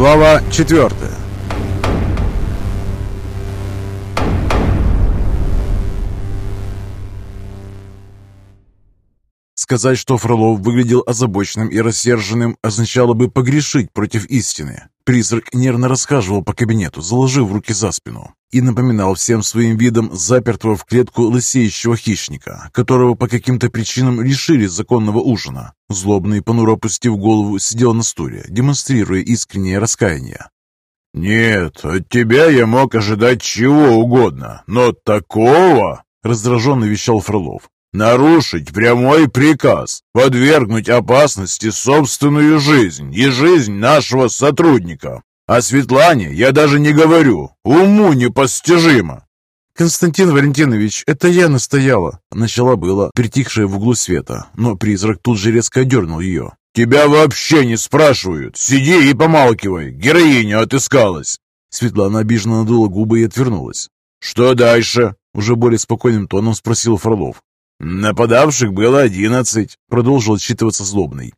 Глава четвертая. Сказать, что Фролов выглядел озабоченным и рассерженным, означало бы погрешить против истины. Призрак нервно расхаживал по кабинету, заложив руки за спину, и напоминал всем своим видом запертого в клетку лысеющего хищника, которого по каким-то причинам лишили законного ужина. Злобный, понуро опустив голову, сидел на стуле, демонстрируя искреннее раскаяние. «Нет, от тебя я мог ожидать чего угодно, но такого...» — раздраженно вещал Фролов. Нарушить прямой приказ, подвергнуть опасности собственную жизнь и жизнь нашего сотрудника. О Светлане я даже не говорю, уму непостижимо. «Константин Валентинович, это я настояла!» Начала было, притихшая в углу света, но призрак тут же резко одернул ее. «Тебя вообще не спрашивают! Сиди и помалкивай! Героиня отыскалась!» Светлана обиженно надула губы и отвернулась. «Что дальше?» Уже более спокойным тоном спросил Фролов. «Нападавших было одиннадцать», — продолжил отчитываться злобный.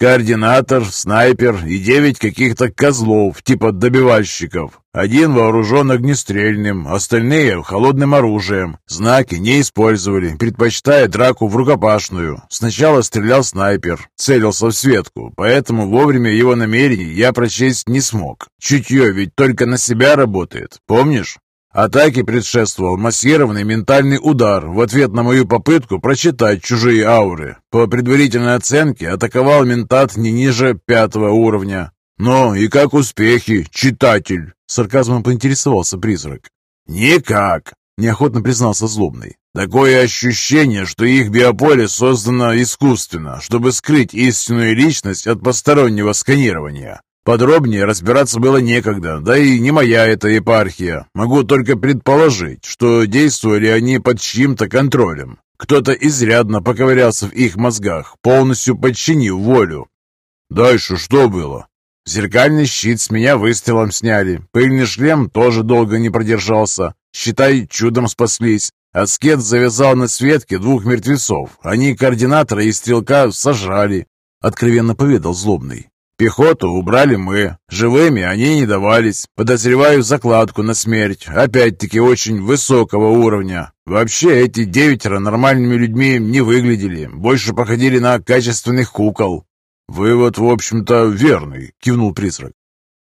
«Координатор, снайпер и девять каких-то козлов, типа добивальщиков. Один вооружен огнестрельным, остальные — холодным оружием. Знаки не использовали, предпочитая драку в рукопашную. Сначала стрелял снайпер, целился в Светку, поэтому вовремя его намерений я прочесть не смог. Чутье ведь только на себя работает, помнишь?» Атаке предшествовал массированный ментальный удар в ответ на мою попытку прочитать чужие ауры. По предварительной оценке атаковал ментат не ниже пятого уровня. «Ну и как успехи, читатель?» — сарказмом поинтересовался призрак. «Никак», — неохотно признался злобный. «Такое ощущение, что их биополе создано искусственно, чтобы скрыть истинную личность от постороннего сканирования. Подробнее разбираться было некогда, да и не моя эта епархия. Могу только предположить, что действовали они под чьим-то контролем. Кто-то изрядно поковырялся в их мозгах, полностью подчинив волю. Дальше что было? Зеркальный щит с меня выстрелом сняли. Пыльный шлем тоже долго не продержался. Считай, чудом спаслись. Аскет завязал на Светке двух мертвецов. Они координатора и стрелка сожрали. Откровенно поведал злобный. Пехоту убрали мы. Живыми они не давались. Подозреваю закладку на смерть. Опять-таки очень высокого уровня. Вообще эти девятеро нормальными людьми не выглядели. Больше походили на качественных кукол. «Вывод, в общем-то, верный», — кивнул призрак.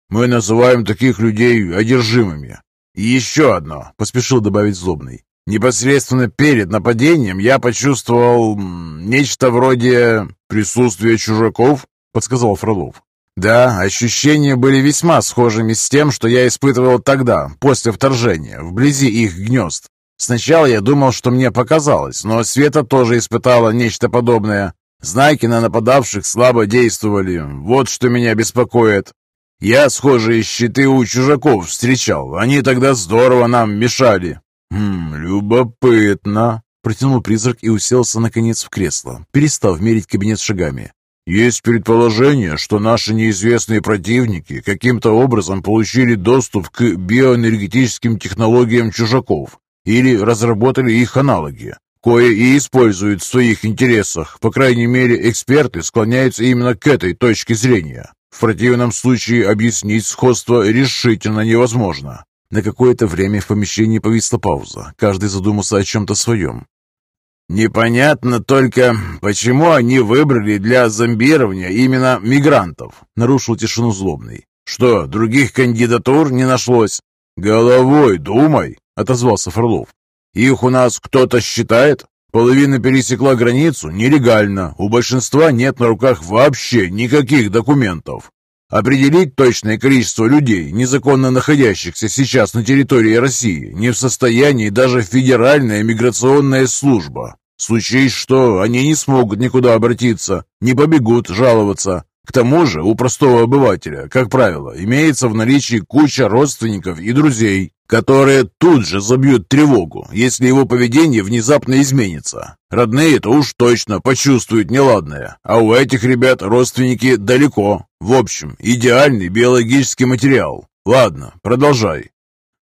«Мы называем таких людей одержимыми». «И еще одно», — поспешил добавить злобный. «Непосредственно перед нападением я почувствовал нечто вроде присутствия чужаков». — подсказал Фролов. «Да, ощущения были весьма схожими с тем, что я испытывал тогда, после вторжения, вблизи их гнезд. Сначала я думал, что мне показалось, но Света тоже испытала нечто подобное. Знаки на нападавших слабо действовали. Вот что меня беспокоит. Я схожие щиты у чужаков встречал. Они тогда здорово нам мешали». «Хм, любопытно», — протянул призрак и уселся, наконец, в кресло, перестав мерить кабинет шагами. Есть предположение, что наши неизвестные противники каким-то образом получили доступ к биоэнергетическим технологиям чужаков или разработали их аналоги, кое и используют в своих интересах. По крайней мере, эксперты склоняются именно к этой точке зрения. В противном случае объяснить сходство решительно невозможно. На какое-то время в помещении повисла пауза. Каждый задумался о чем-то своем. «Непонятно только, почему они выбрали для зомбирования именно мигрантов», — нарушил тишину злобный. «Что, других кандидатур не нашлось?» «Головой думай», — отозвался Фролов. «Их у нас кто-то считает? Половина пересекла границу нелегально, у большинства нет на руках вообще никаких документов. Определить точное количество людей, незаконно находящихся сейчас на территории России, не в состоянии даже Федеральная миграционная служба. Случись что, они не смогут никуда обратиться, не побегут жаловаться. К тому же у простого обывателя, как правило, имеется в наличии куча родственников и друзей, которые тут же забьют тревогу, если его поведение внезапно изменится. Родные-то уж точно почувствуют неладное, а у этих ребят родственники далеко. В общем, идеальный биологический материал. Ладно, продолжай.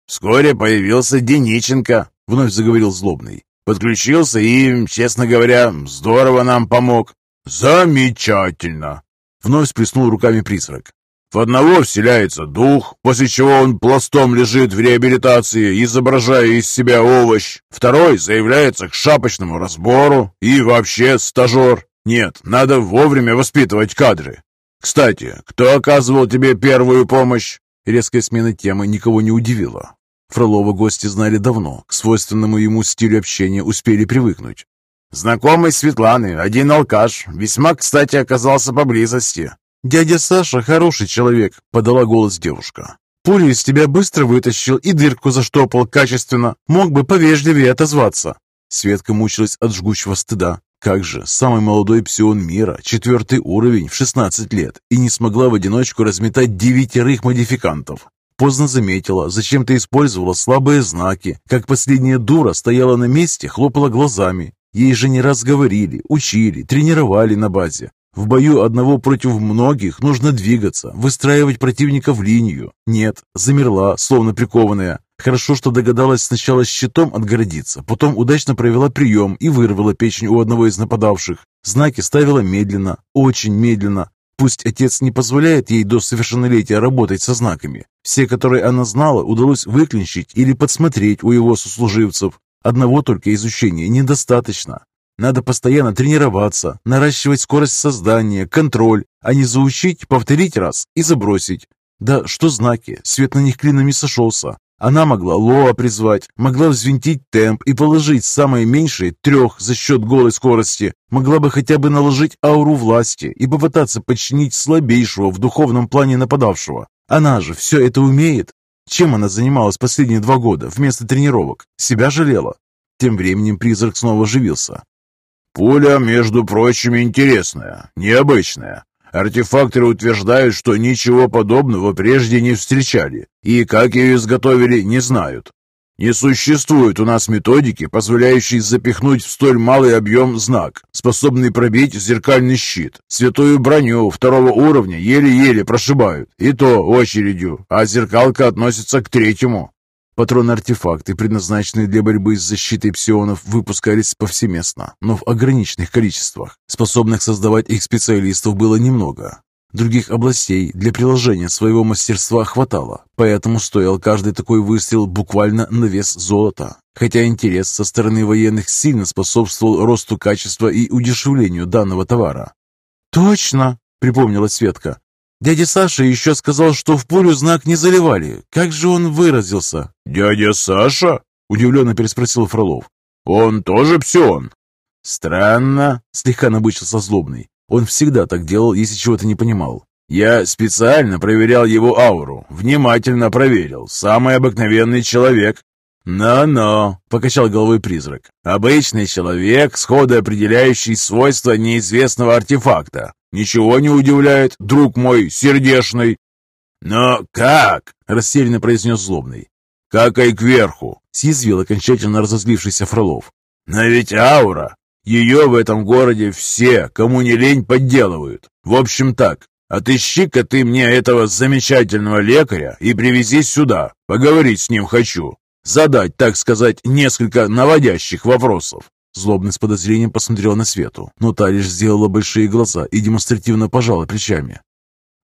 Вскоре появился Дениченко, вновь заговорил злобный. Подключился и, честно говоря, здорово нам помог. Замечательно! Вновь сплеснул руками призрак. В одного вселяется дух, после чего он пластом лежит в реабилитации, изображая из себя овощ. Второй заявляется к шапочному разбору и вообще стажер. Нет, надо вовремя воспитывать кадры. Кстати, кто оказывал тебе первую помощь? Резкая смена темы никого не удивила. Фролова гости знали давно, к свойственному ему стилю общения успели привыкнуть. Знакомый Светланы, один алкаш, весьма, кстати, оказался поблизости. «Дядя Саша хороший человек», — подала голос девушка. «Пулю из тебя быстро вытащил и дырку заштопал качественно. Мог бы повежливее отозваться». Светка мучилась от жгучего стыда. Как же, самый молодой псион мира, четвертый уровень в 16 лет, и не смогла в одиночку разметать девятерых модификантов. Поздно заметила, зачем ты использовала слабые знаки, как последняя дура стояла на месте, хлопала глазами. Ей же не раз говорили, учили, тренировали на базе. В бою одного против многих нужно двигаться, выстраивать противника в линию. Нет, замерла, словно прикованная. Хорошо, что догадалась сначала щитом отгородиться, потом удачно провела прием и вырвала печень у одного из нападавших. Знаки ставила медленно, очень медленно. Пусть отец не позволяет ей до совершеннолетия работать со знаками. Все, которые она знала, удалось выклинчить или подсмотреть у его сослуживцев. Одного только изучения недостаточно. Надо постоянно тренироваться, наращивать скорость создания, контроль, а не заучить, повторить раз и забросить. Да что знаки, свет на них клином не сошелся. Она могла Лоа призвать, могла взвинтить темп и положить самое меньшее трех за счет голой скорости, могла бы хотя бы наложить ауру власти и попытаться подчинить слабейшего в духовном плане нападавшего. Она же все это умеет. Чем она занималась последние два года вместо тренировок? Себя жалела? Тем временем призрак снова оживился. Пуля, между прочим, интересная, необычная. Артефакторы утверждают, что ничего подобного прежде не встречали, и как ее изготовили, не знают. Не существует у нас методики, позволяющей запихнуть в столь малый объем знак, способный пробить зеркальный щит. Святую броню второго уровня еле-еле прошибают, и то очередью, а зеркалка относится к третьему. Патроны-артефакты, предназначенные для борьбы с защитой псионов, выпускались повсеместно, но в ограниченных количествах. Способных создавать их специалистов было немного. Других областей для приложения своего мастерства хватало, поэтому стоил каждый такой выстрел буквально на вес золота. Хотя интерес со стороны военных сильно способствовал росту качества и удешевлению данного товара. «Точно!» — припомнила Светка. Дядя Саша еще сказал, что в пулю знак не заливали. Как же он выразился? «Дядя Саша?» – удивленно переспросил Фролов. «Он тоже псион?» «Странно», – слегка набычился злобный. Он всегда так делал, если чего-то не понимал. «Я специально проверял его ауру, внимательно проверил. Самый обыкновенный человек». «Но-но», — покачал головой призрак. «Обычный человек, сходу определяющий свойства неизвестного артефакта. Ничего не удивляет, друг мой сердешный». «Но как?» — растерянно произнес злобный. «Какай кверху!» — съязвил окончательно разозлившийся Фролов. «Но ведь аура! Ее в этом городе все, кому не лень, подделывают. В общем так, отыщи-ка ты мне этого замечательного лекаря и привези сюда. Поговорить с ним хочу. Задать, так сказать, несколько наводящих вопросов. Злобный с подозрением посмотрел на Свету, но та лишь сделала большие глаза и демонстративно пожала плечами.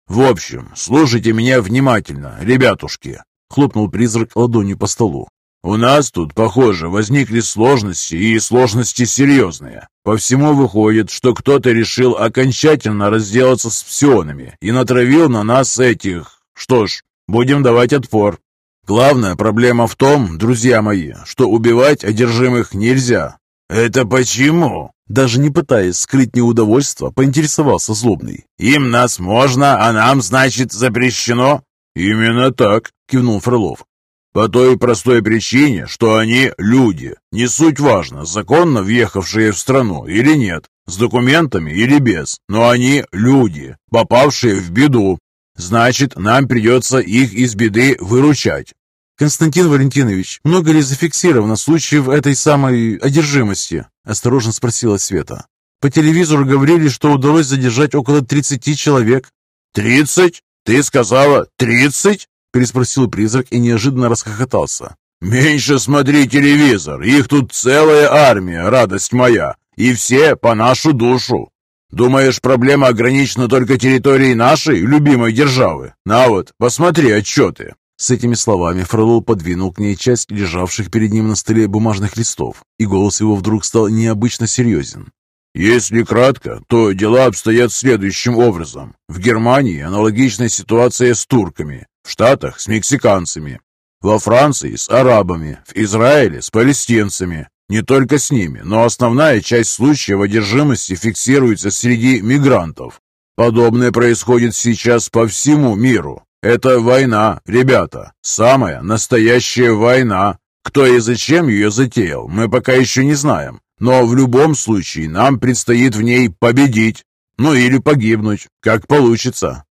«В общем, слушайте меня внимательно, ребятушки!» Хлопнул призрак ладонью по столу. «У нас тут, похоже, возникли сложности, и сложности серьезные. По всему выходит, что кто-то решил окончательно разделаться с псионами и натравил на нас этих... Что ж, будем давать отпор. Главная проблема в том, друзья мои, что убивать одержимых нельзя. Это почему? Даже не пытаясь скрыть неудовольство, поинтересовался злобный. «Им нас можно, а нам, значит, запрещено?» «Именно так», — кивнул Фролов. «По той простой причине, что они люди. Не суть важно, законно въехавшие в страну или нет, с документами или без, но они люди, попавшие в беду. Значит, нам придется их из беды выручать. «Константин Валентинович, много ли зафиксировано случаев этой самой одержимости?» – осторожно спросила Света. «По телевизору говорили, что удалось задержать около 30 человек». «Тридцать?» «Ты сказала тридцать?» – переспросил призрак и неожиданно расхохотался. «Меньше смотри телевизор, их тут целая армия, радость моя, и все по нашу душу». Думаешь, проблема ограничена только территорией нашей, любимой державы? На вот, посмотри отчеты. С этими словами Фролов подвинул к ней часть лежавших перед ним на столе бумажных листов, и голос его вдруг стал необычно серьезен. Если кратко, то дела обстоят следующим образом. В Германии аналогичная ситуация с турками, в Штатах с мексиканцами, во Франции с арабами, в Израиле с палестинцами. Не только с ними, но основная часть случаев одержимости фиксируется среди мигрантов. Подобное происходит сейчас по всему миру. Это война, ребята, самая настоящая война. Кто и зачем ее затеял, мы пока еще не знаем. Но в любом случае нам предстоит в ней победить. Ну или погибнуть, как получится.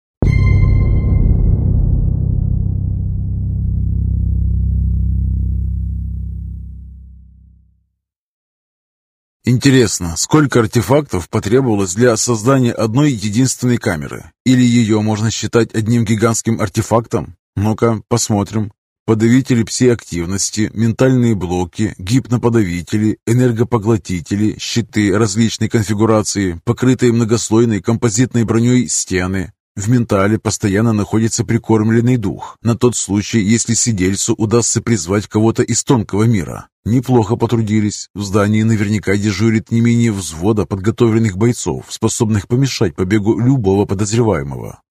Интересно, сколько артефактов потребовалось для создания одной единственной камеры? Или ее можно считать одним гигантским артефактом? Ну-ка, посмотрим подавители пси-активности, ментальные блоки, гипноподавители, энергопоглотители, щиты различной конфигурации, покрытые многослойной композитной броней стены. В ментале постоянно находится прикормленный дух, на тот случай, если сидельцу удастся призвать кого-то из тонкого мира. Неплохо потрудились. В здании наверняка дежурит не менее взвода подготовленных бойцов, способных помешать побегу любого подозреваемого.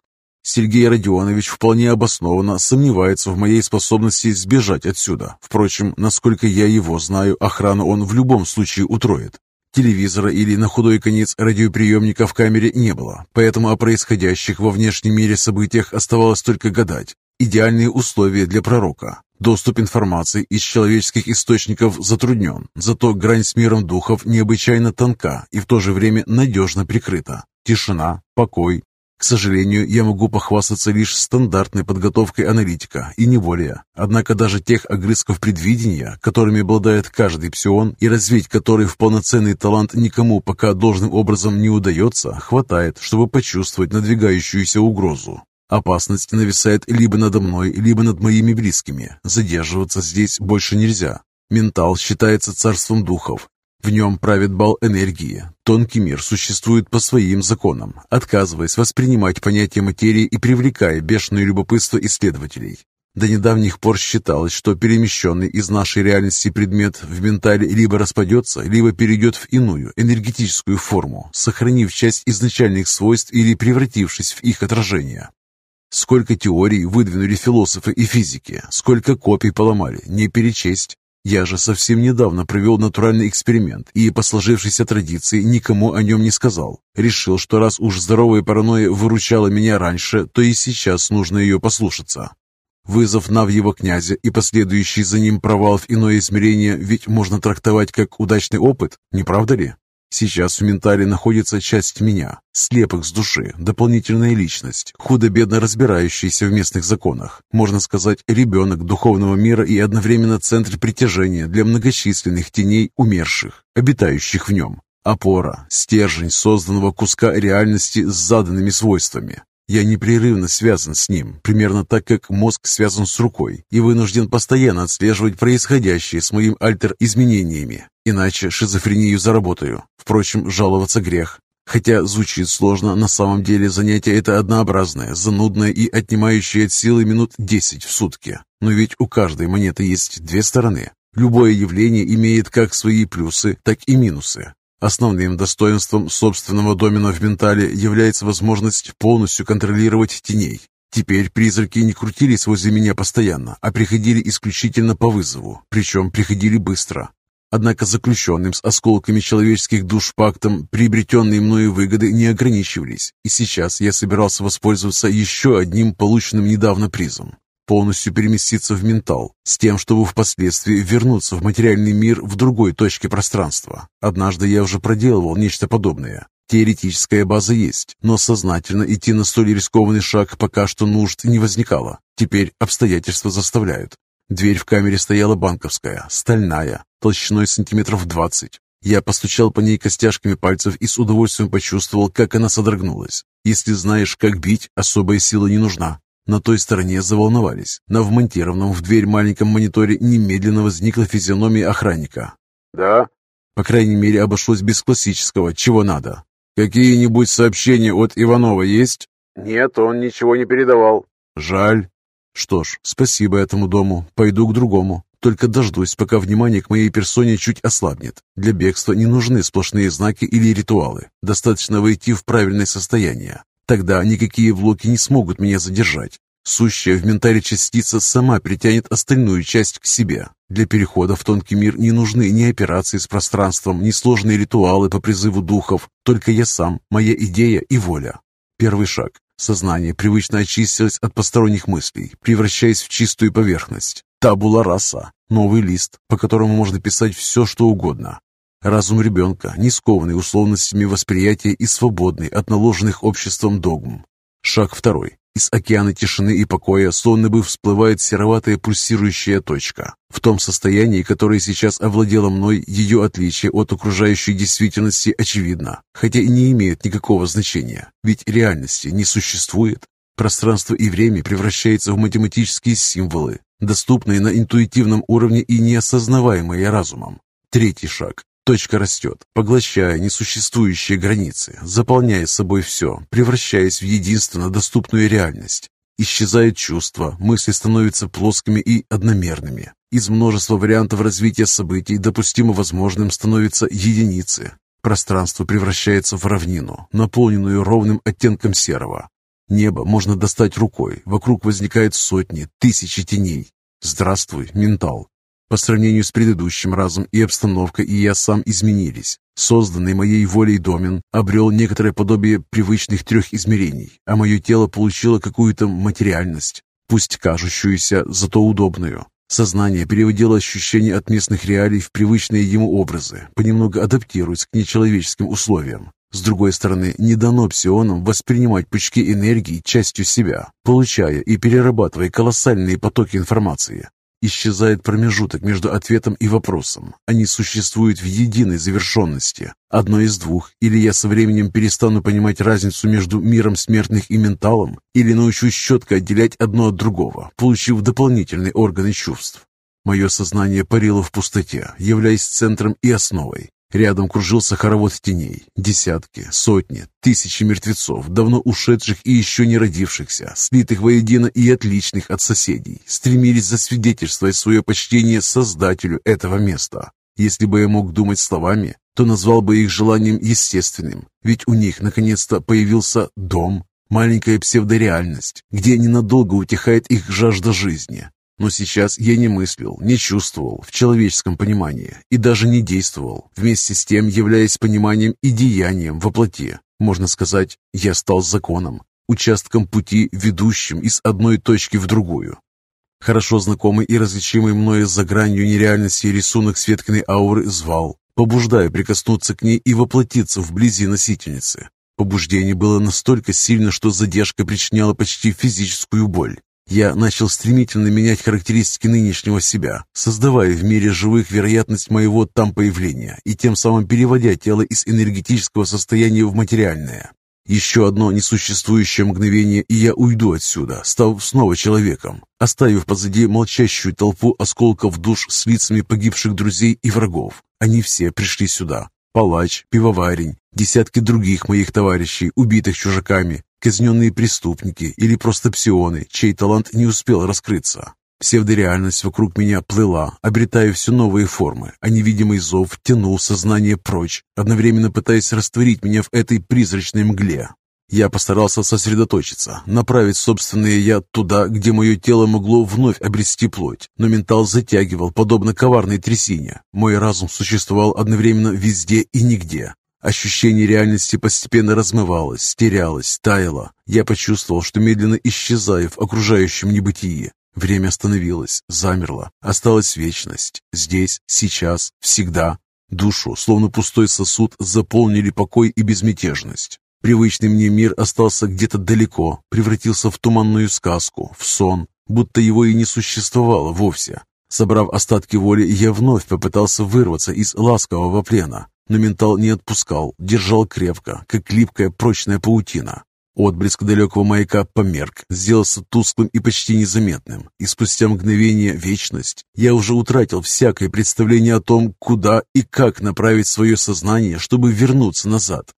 Сергей Родионович вполне обоснованно сомневается в моей способности сбежать отсюда. Впрочем, насколько я его знаю, охрану он в любом случае утроит. Телевизора или на худой конец радиоприемника в камере не было, поэтому о происходящих во внешнем мире событиях оставалось только гадать. Идеальные условия для пророка. Доступ информации из человеческих источников затруднен, зато грань с миром духов необычайно тонка и в то же время надежно прикрыта. Тишина, покой, к сожалению, я могу похвастаться лишь стандартной подготовкой аналитика, и не более. Однако даже тех огрызков предвидения, которыми обладает каждый псион, и развить который в полноценный талант никому пока должным образом не удается, хватает, чтобы почувствовать надвигающуюся угрозу. Опасность нависает либо надо мной, либо над моими близкими. Задерживаться здесь больше нельзя. Ментал считается царством духов, в нем правит бал энергии. Тонкий мир существует по своим законам, отказываясь воспринимать понятие материи и привлекая бешеное любопытство исследователей. До недавних пор считалось, что перемещенный из нашей реальности предмет в ментале либо распадется, либо перейдет в иную, энергетическую форму, сохранив часть изначальных свойств или превратившись в их отражение. Сколько теорий выдвинули философы и физики, сколько копий поломали, не перечесть. Я же совсем недавно провел натуральный эксперимент и по сложившейся традиции никому о нем не сказал. Решил, что раз уж здоровая паранойя выручала меня раньше, то и сейчас нужно ее послушаться. Вызов Навьего князя и последующий за ним провал в иное измерение ведь можно трактовать как удачный опыт, не правда ли? Сейчас в ментале находится часть меня, слепок с души, дополнительная личность, худо-бедно разбирающаяся в местных законах. Можно сказать, ребенок духовного мира и одновременно центр притяжения для многочисленных теней умерших, обитающих в нем. Опора, стержень созданного куска реальности с заданными свойствами. Я непрерывно связан с ним, примерно так, как мозг связан с рукой, и вынужден постоянно отслеживать происходящее с моим альтер-изменениями, иначе шизофрению заработаю. Впрочем, жаловаться грех. Хотя звучит сложно, на самом деле занятие это однообразное, занудное и отнимающее от силы минут 10 в сутки. Но ведь у каждой монеты есть две стороны. Любое явление имеет как свои плюсы, так и минусы. Основным достоинством собственного домена в ментале является возможность полностью контролировать теней. Теперь призраки не крутились возле меня постоянно, а приходили исключительно по вызову, причем приходили быстро. Однако заключенным с осколками человеческих душ пактом приобретенные мною выгоды не ограничивались, и сейчас я собирался воспользоваться еще одним полученным недавно призом полностью переместиться в ментал, с тем, чтобы впоследствии вернуться в материальный мир в другой точке пространства. Однажды я уже проделывал нечто подобное. Теоретическая база есть, но сознательно идти на столь рискованный шаг пока что нужд не возникало. Теперь обстоятельства заставляют. Дверь в камере стояла банковская, стальная, толщиной сантиметров двадцать. Я постучал по ней костяшками пальцев и с удовольствием почувствовал, как она содрогнулась. Если знаешь, как бить, особая сила не нужна. На той стороне заволновались. На вмонтированном в дверь маленьком мониторе немедленно возникла физиономия охранника. «Да?» По крайней мере, обошлось без классического «чего надо». «Какие-нибудь сообщения от Иванова есть?» «Нет, он ничего не передавал». «Жаль». «Что ж, спасибо этому дому. Пойду к другому. Только дождусь, пока внимание к моей персоне чуть ослабнет. Для бегства не нужны сплошные знаки или ритуалы. Достаточно войти в правильное состояние. Тогда никакие влоки не смогут меня задержать. Сущая в ментале частица сама притянет остальную часть к себе. Для перехода в тонкий мир не нужны ни операции с пространством, ни сложные ритуалы по призыву духов. Только я сам, моя идея и воля. Первый шаг. Сознание привычно очистилось от посторонних мыслей, превращаясь в чистую поверхность. Табула раса. Новый лист, по которому можно писать все, что угодно. Разум ребенка, не скованный условностями восприятия и свободный от наложенных обществом догм. Шаг второй. Из океана тишины и покоя словно бы всплывает сероватая пульсирующая точка. В том состоянии, которое сейчас овладело мной, ее отличие от окружающей действительности очевидно, хотя и не имеет никакого значения, ведь реальности не существует. Пространство и время превращаются в математические символы, доступные на интуитивном уровне и неосознаваемые разумом. Третий шаг. Точка растет, поглощая несуществующие границы, заполняя собой все, превращаясь в единственно доступную реальность. Исчезает чувство, мысли становятся плоскими и одномерными. Из множества вариантов развития событий допустимо возможным становятся единицы. Пространство превращается в равнину, наполненную ровным оттенком серого. Небо можно достать рукой, вокруг возникают сотни, тысячи теней. Здравствуй, ментал. По сравнению с предыдущим разом и обстановка, и я сам изменились. Созданный моей волей домен обрел некоторое подобие привычных трех измерений, а мое тело получило какую-то материальность, пусть кажущуюся, зато удобную. Сознание переводило ощущения от местных реалий в привычные ему образы, понемногу адаптируясь к нечеловеческим условиям. С другой стороны, не дано псионам воспринимать пучки энергии частью себя, получая и перерабатывая колоссальные потоки информации. Исчезает промежуток между ответом и вопросом. Они существуют в единой завершенности. Одно из двух. Или я со временем перестану понимать разницу между миром смертных и менталом, или научусь четко отделять одно от другого, получив дополнительные органы чувств. Мое сознание парило в пустоте, являясь центром и основой. Рядом кружился хоровод теней. Десятки, сотни, тысячи мертвецов, давно ушедших и еще не родившихся, слитых воедино и отличных от соседей, стремились засвидетельствовать свое почтение создателю этого места. Если бы я мог думать словами, то назвал бы их желанием естественным, ведь у них наконец-то появился дом, маленькая псевдореальность, где ненадолго утихает их жажда жизни, но сейчас я не мыслил, не чувствовал в человеческом понимании и даже не действовал, вместе с тем являясь пониманием и деянием во плоти. Можно сказать, я стал законом, участком пути, ведущим из одной точки в другую. Хорошо знакомый и различимый мною за гранью нереальности рисунок Светкиной ауры звал, побуждая прикоснуться к ней и воплотиться вблизи носительницы. Побуждение было настолько сильно, что задержка причиняла почти физическую боль. Я начал стремительно менять характеристики нынешнего себя, создавая в мире живых вероятность моего там появления и тем самым переводя тело из энергетического состояния в материальное. Еще одно несуществующее мгновение, и я уйду отсюда, став снова человеком, оставив позади молчащую толпу осколков душ с лицами погибших друзей и врагов. Они все пришли сюда. Палач, пивоварень, десятки других моих товарищей, убитых чужаками, казненные преступники или просто псионы, чей талант не успел раскрыться. Псевдореальность вокруг меня плыла, обретая все новые формы, а невидимый зов тянул сознание прочь, одновременно пытаясь растворить меня в этой призрачной мгле. Я постарался сосредоточиться, направить собственное «я» туда, где мое тело могло вновь обрести плоть, но ментал затягивал, подобно коварной трясине. Мой разум существовал одновременно везде и нигде, Ощущение реальности постепенно размывалось, терялось, таяло. Я почувствовал, что медленно исчезаю в окружающем небытии. Время остановилось, замерло. Осталась вечность. Здесь, сейчас, всегда. Душу, словно пустой сосуд, заполнили покой и безмятежность. Привычный мне мир остался где-то далеко, превратился в туманную сказку, в сон, будто его и не существовало вовсе. Собрав остатки воли, я вновь попытался вырваться из ласкового плена, но ментал не отпускал, держал крепко, как липкая прочная паутина. Отблеск далекого маяка померк, сделался тусклым и почти незаметным, и спустя мгновение вечность я уже утратил всякое представление о том, куда и как направить свое сознание, чтобы вернуться назад.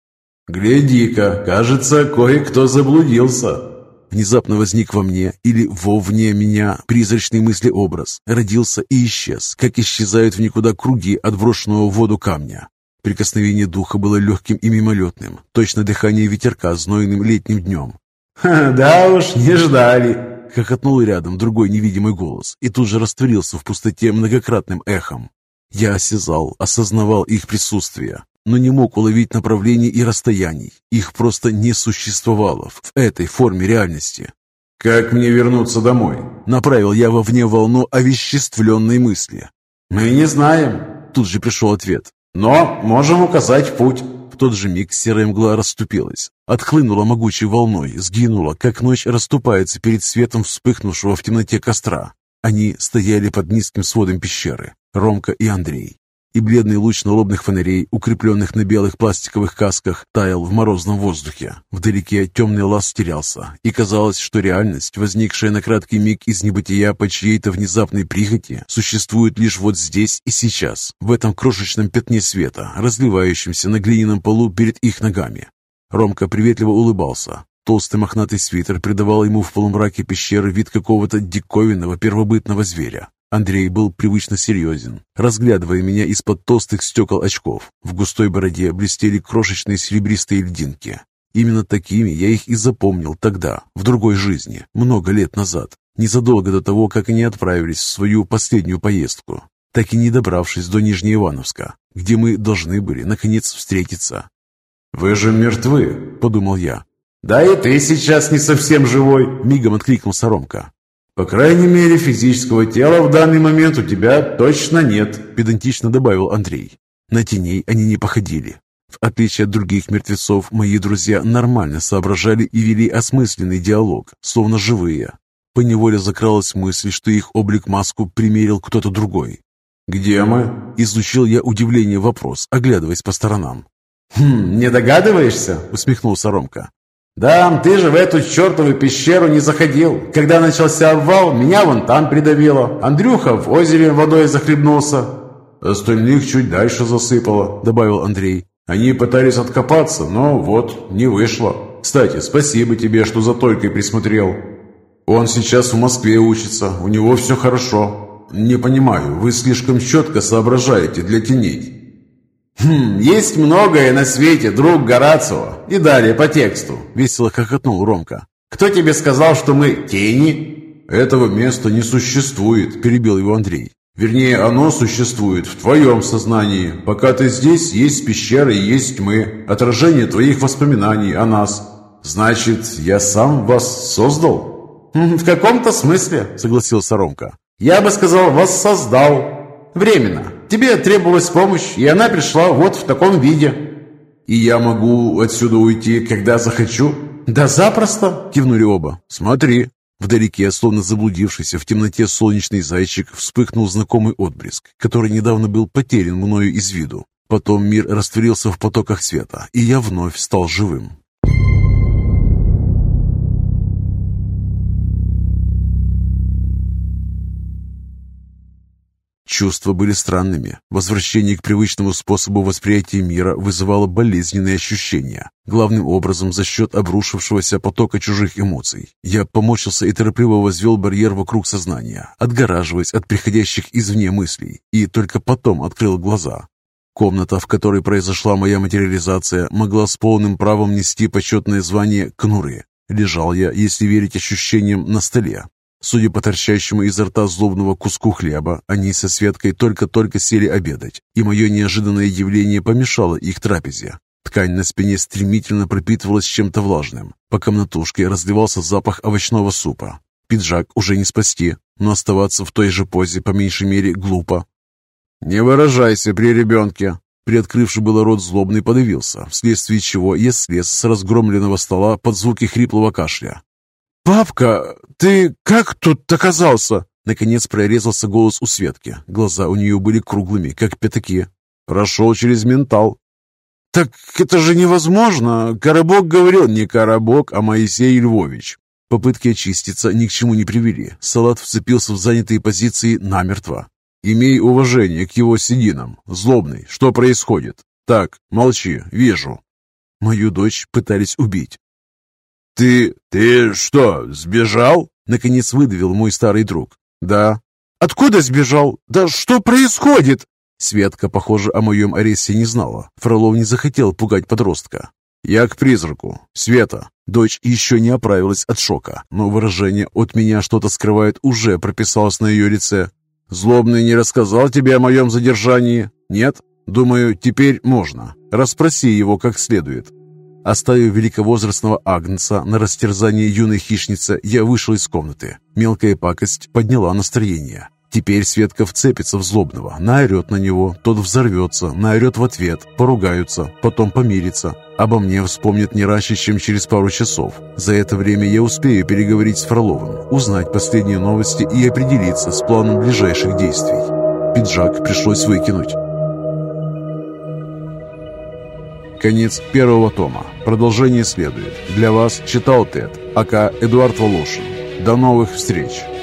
«Гляди-ка, кажется, кое-кто заблудился». Внезапно возник во мне или вовне меня призрачный мыслеобраз, родился и исчез, как исчезают в никуда круги от брошенного в воду камня. Прикосновение духа было легким и мимолетным, точно дыхание ветерка знойным летним днем. «Ха, «Да уж, не ждали!» — хохотнул рядом другой невидимый голос и тут же растворился в пустоте многократным эхом. Я осязал, осознавал их присутствие, но не мог уловить направлений и расстояний. Их просто не существовало в этой форме реальности. «Как мне вернуться домой?» Направил я вовне волну овеществленной мысли. «Мы не знаем», тут же пришел ответ. «Но можем указать путь». В тот же миг серая мгла расступилась, отхлынула могучей волной, сгинула, как ночь расступается перед светом вспыхнувшего в темноте костра. Они стояли под низким сводом пещеры, Ромка и Андрей и бледный луч налобных фонарей, укрепленных на белых пластиковых касках, таял в морозном воздухе. Вдалеке темный лаз терялся, и казалось, что реальность, возникшая на краткий миг из небытия по чьей-то внезапной прихоти, существует лишь вот здесь и сейчас, в этом крошечном пятне света, разливающемся на глиняном полу перед их ногами. Ромка приветливо улыбался. Толстый мохнатый свитер придавал ему в полумраке пещеры вид какого-то диковинного первобытного зверя. Андрей был привычно серьезен, разглядывая меня из-под толстых стекол очков. В густой бороде блестели крошечные серебристые льдинки. Именно такими я их и запомнил тогда, в другой жизни, много лет назад, незадолго до того, как они отправились в свою последнюю поездку, так и не добравшись до Нижнеивановска, где мы должны были, наконец, встретиться. «Вы же мертвы», — подумал я. «Да и ты сейчас не совсем живой», — мигом откликнулся Ромка. «По крайней мере, физического тела в данный момент у тебя точно нет», – педантично добавил Андрей. На теней они не походили. В отличие от других мертвецов, мои друзья нормально соображали и вели осмысленный диалог, словно живые. Поневоле закралась мысль, что их облик-маску примерил кто-то другой. «Где мы?» – изучил я удивление вопрос, оглядываясь по сторонам. «Хм, не догадываешься?» – усмехнулся Ромка. «Да, ты же в эту чертову пещеру не заходил. Когда начался обвал, меня вон там придавило. Андрюха в озере водой захлебнулся. Остальных чуть дальше засыпало», — добавил Андрей. «Они пытались откопаться, но вот, не вышло. Кстати, спасибо тебе, что за Толькой присмотрел. Он сейчас в Москве учится, у него все хорошо. Не понимаю, вы слишком четко соображаете для теней». «Хм, есть многое на свете, друг Горацио. И далее по тексту», — весело хохотнул Ромка. «Кто тебе сказал, что мы тени?» «Этого места не существует», — перебил его Андрей. «Вернее, оно существует в твоем сознании. Пока ты здесь, есть пещера и есть мы, отражение твоих воспоминаний о нас. Значит, я сам вас создал?» «Хм, «В каком-то смысле», — согласился Ромка. «Я бы сказал, вас создал. Временно. Тебе требовалась помощь, и она пришла вот в таком виде». «И я могу отсюда уйти, когда захочу?» «Да запросто!» – кивнули оба. «Смотри!» Вдалеке, словно заблудившийся в темноте солнечный зайчик, вспыхнул знакомый отблеск, который недавно был потерян мною из виду. Потом мир растворился в потоках света, и я вновь стал живым. Чувства были странными. Возвращение к привычному способу восприятия мира вызывало болезненные ощущения, главным образом за счет обрушившегося потока чужих эмоций. Я помочился и торопливо возвел барьер вокруг сознания, отгораживаясь от приходящих извне мыслей, и только потом открыл глаза. Комната, в которой произошла моя материализация, могла с полным правом нести почетное звание «Кнуры». Лежал я, если верить ощущениям, на столе, Судя по торчащему изо рта злобного куску хлеба, они со Светкой только-только сели обедать, и мое неожиданное явление помешало их трапезе. Ткань на спине стремительно пропитывалась чем-то влажным. По комнатушке разливался запах овощного супа. Пиджак уже не спасти, но оставаться в той же позе по меньшей мере глупо. «Не выражайся при ребенке!» Приоткрывший было рот злобный подавился, вследствие чего я слез с разгромленного стола под звуки хриплого кашля. «Папка, ты как тут оказался?» Наконец прорезался голос у Светки. Глаза у нее были круглыми, как пятаки. «Прошел через ментал». «Так это же невозможно! Коробок говорил не Коробок, а Моисей Львович». Попытки очиститься ни к чему не привели. Салат вцепился в занятые позиции намертво. «Имей уважение к его сединам. Злобный. Что происходит?» «Так, молчи. Вижу». Мою дочь пытались убить. «Ты... ты что, сбежал?» Наконец выдавил мой старый друг. «Да». «Откуда сбежал? Да что происходит?» Светка, похоже, о моем аресте не знала. Фролов не захотел пугать подростка. «Я к призраку. Света». Дочь еще не оправилась от шока, но выражение «от меня что-то скрывает» уже прописалось на ее лице. «Злобный не рассказал тебе о моем задержании? Нет? Думаю, теперь можно. Расспроси его как следует». Оставив великовозрастного Агнца на растерзание юной хищницы, я вышел из комнаты. Мелкая пакость подняла настроение. Теперь Светка вцепится в злобного, наорет на него, тот взорвется, наорет в ответ, поругаются, потом помирится. Обо мне вспомнит не раньше, чем через пару часов. За это время я успею переговорить с Фроловым, узнать последние новости и определиться с планом ближайших действий. Пиджак пришлось выкинуть. Конец первого тома. Продолжение следует. Для вас читал Тед, АК Эдуард Волошин. До новых встреч!